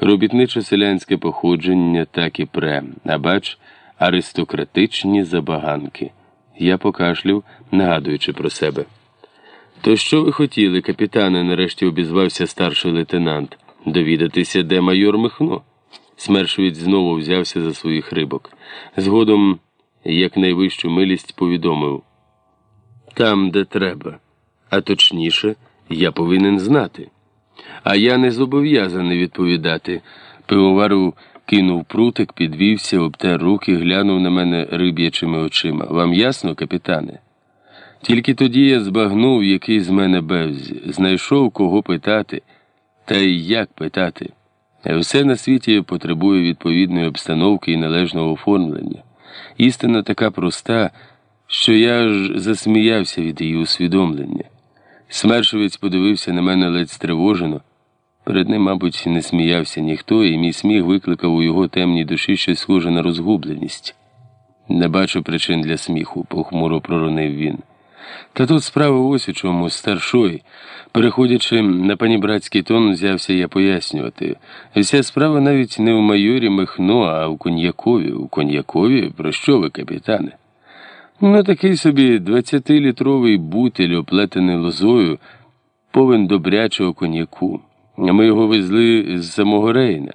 Робітниче селянське походження так і пре, а бач, аристократичні забаганки. Я покашлюв, нагадуючи про себе. То що ви хотіли, капітане, нарешті обізвався старший лейтенант, довідатися, де майор Михно? Смершовець знову взявся за своїх рибок. Згодом, як найвищу милість, повідомив там, де треба, а точніше, я повинен знати. А я не зобов'язаний відповідати. Пивоваров кинув прутик, підвівся, обтер руки, глянув на мене риб'ячими очима. Вам ясно, капітане? Тільки тоді я збагнув, який з мене бевзі, знайшов кого питати, та й як питати. Все на світі потребує відповідної обстановки і належного оформлення. Істина така проста, що я ж засміявся від її усвідомлення. Смершовець подивився на мене ледь стривожено. Перед ним, мабуть, не сміявся ніхто, і мій сміх викликав у його темній душі щось схоже на розгубленість. Не бачу причин для сміху, похмуро проронив він. Та тут справа ось у чому старшой. Переходячи на панібратський тон, взявся я пояснювати. Вся справа навіть не в майорі Михно, а в коньякові. У коньякові? Про що ви, капітане? Ну, такий собі двадцятилітровий бутиль, оплетений лозою, повен добрячого коньяку. Ми його везли з самого Рейна.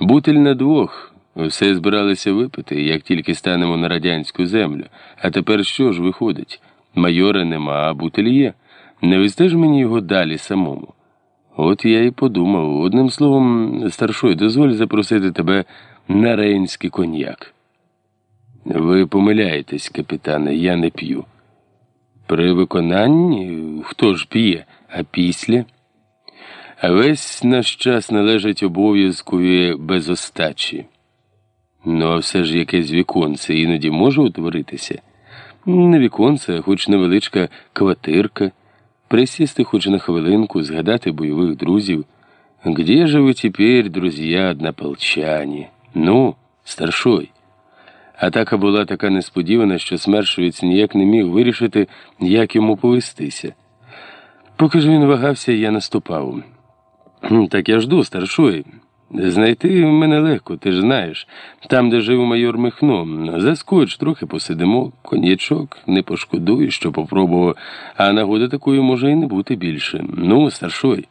Бутиль на двох. Все збиралися випити, як тільки станемо на радянську землю. А тепер що ж виходить? Майора нема, а бутиль є. Не везте ж мені його далі самому. От я і подумав. Одним словом, старшой, дозволь запросити тебе на рейнський коньяк. Ви помиляєтесь, капітане, я не п'ю. При виконанні хто ж п'є, а після? Весь наш час належить обов'язкові без остачі. Ну, а все ж якесь віконце іноді може утворитися. Не віконце, а хоч невеличка квартирка, присісти хоч на хвилинку, згадати бойових друзів. Где же ви тепер, друзья, однополчані? Ну, старшой. Атака була така несподівана, що Смершовець ніяк не міг вирішити, як йому повестися. Поки ж він вагався, я наступав. Так я жду, старшой. Знайти мене легко, ти ж знаєш. Там, де жив майор Михно, заскоч, трохи посидимо, коньячок, не пошкодую, що попробував, а нагоди такої може і не бути більше. Ну, старшой,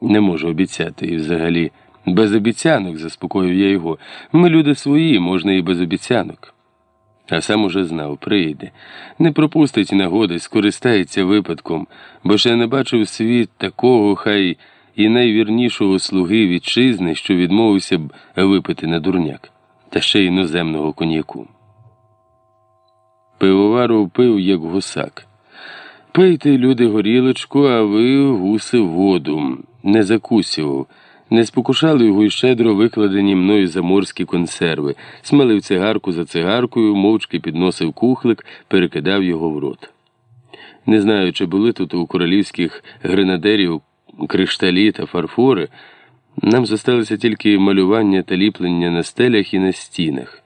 не можу обіцяти і взагалі. Без обіцянок, заспокоїв я його. Ми люди свої, можна і без обіцянок. А сам уже знав, прийде. Не пропустить нагоди, скористається випадком, бо ще не бачив світ такого, хай і найвірнішого слуги вітчизни, що відмовився б випити на дурняк, та ще іноземного коньяку. Пивоваров пив, як гусак. Пийте, люди, горілочку, а ви гуси воду, не закусював. Не спокушали його й щедро викладені мною заморські консерви, смалив цигарку за цигаркою, мовчки підносив кухлик, перекидав його в рот. Не знаю, чи були тут у королівських гренадерів кришталі та фарфори, нам зосталося тільки малювання та ліплення на стелях і на стінах.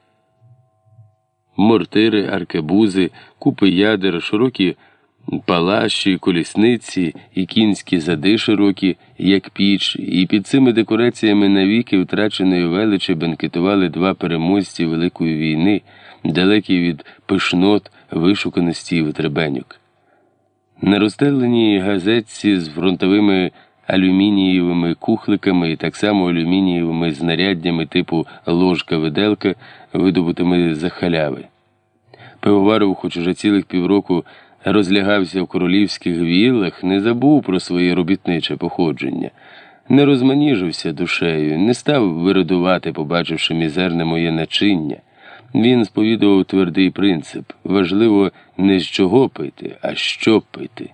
Мортири, аркебузи, купи ядер, широкі палаші, колісниці і кінські зади широкі, як піч, і під цими декораціями навіки втраченої величі бенкетували два переможці Великої війни, далекі від пишнот, вишуканості і витребеньок. На розстеленій газетці з фронтовими алюмінієвими кухликами і так само алюмінієвими знаряддями типу ложка-виделка, видобутими за халяви. Пивоваров, хоч уже цілих півроку розлягався в королівських віллах, не забув про своє робітниче походження, не розманіжився душею, не став виридувати, побачивши мізерне моє начиння. Він сповідував твердий принцип важливо не з чого пити, а що пити.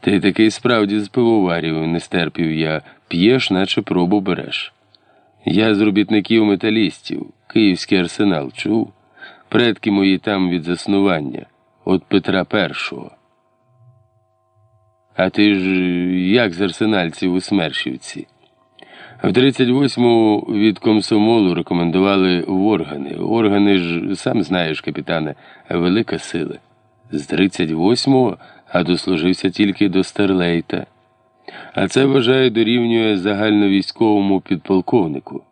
Ти такий справді з пивоварів, не стерпів я, п'єш, наче пробу береш. Я з робітників металістів, Київський арсенал чув, предки мої там від заснування, от Петра І. А ти ж як з арсенальців у Смершівці? В 38-му від комсомолу рекомендували в органи. Органи ж, сам знаєш, капітане, велика сила. З 38-го, а дослужився тільки до Старлейта. А це, вважаю, дорівнює загальновійськовому підполковнику.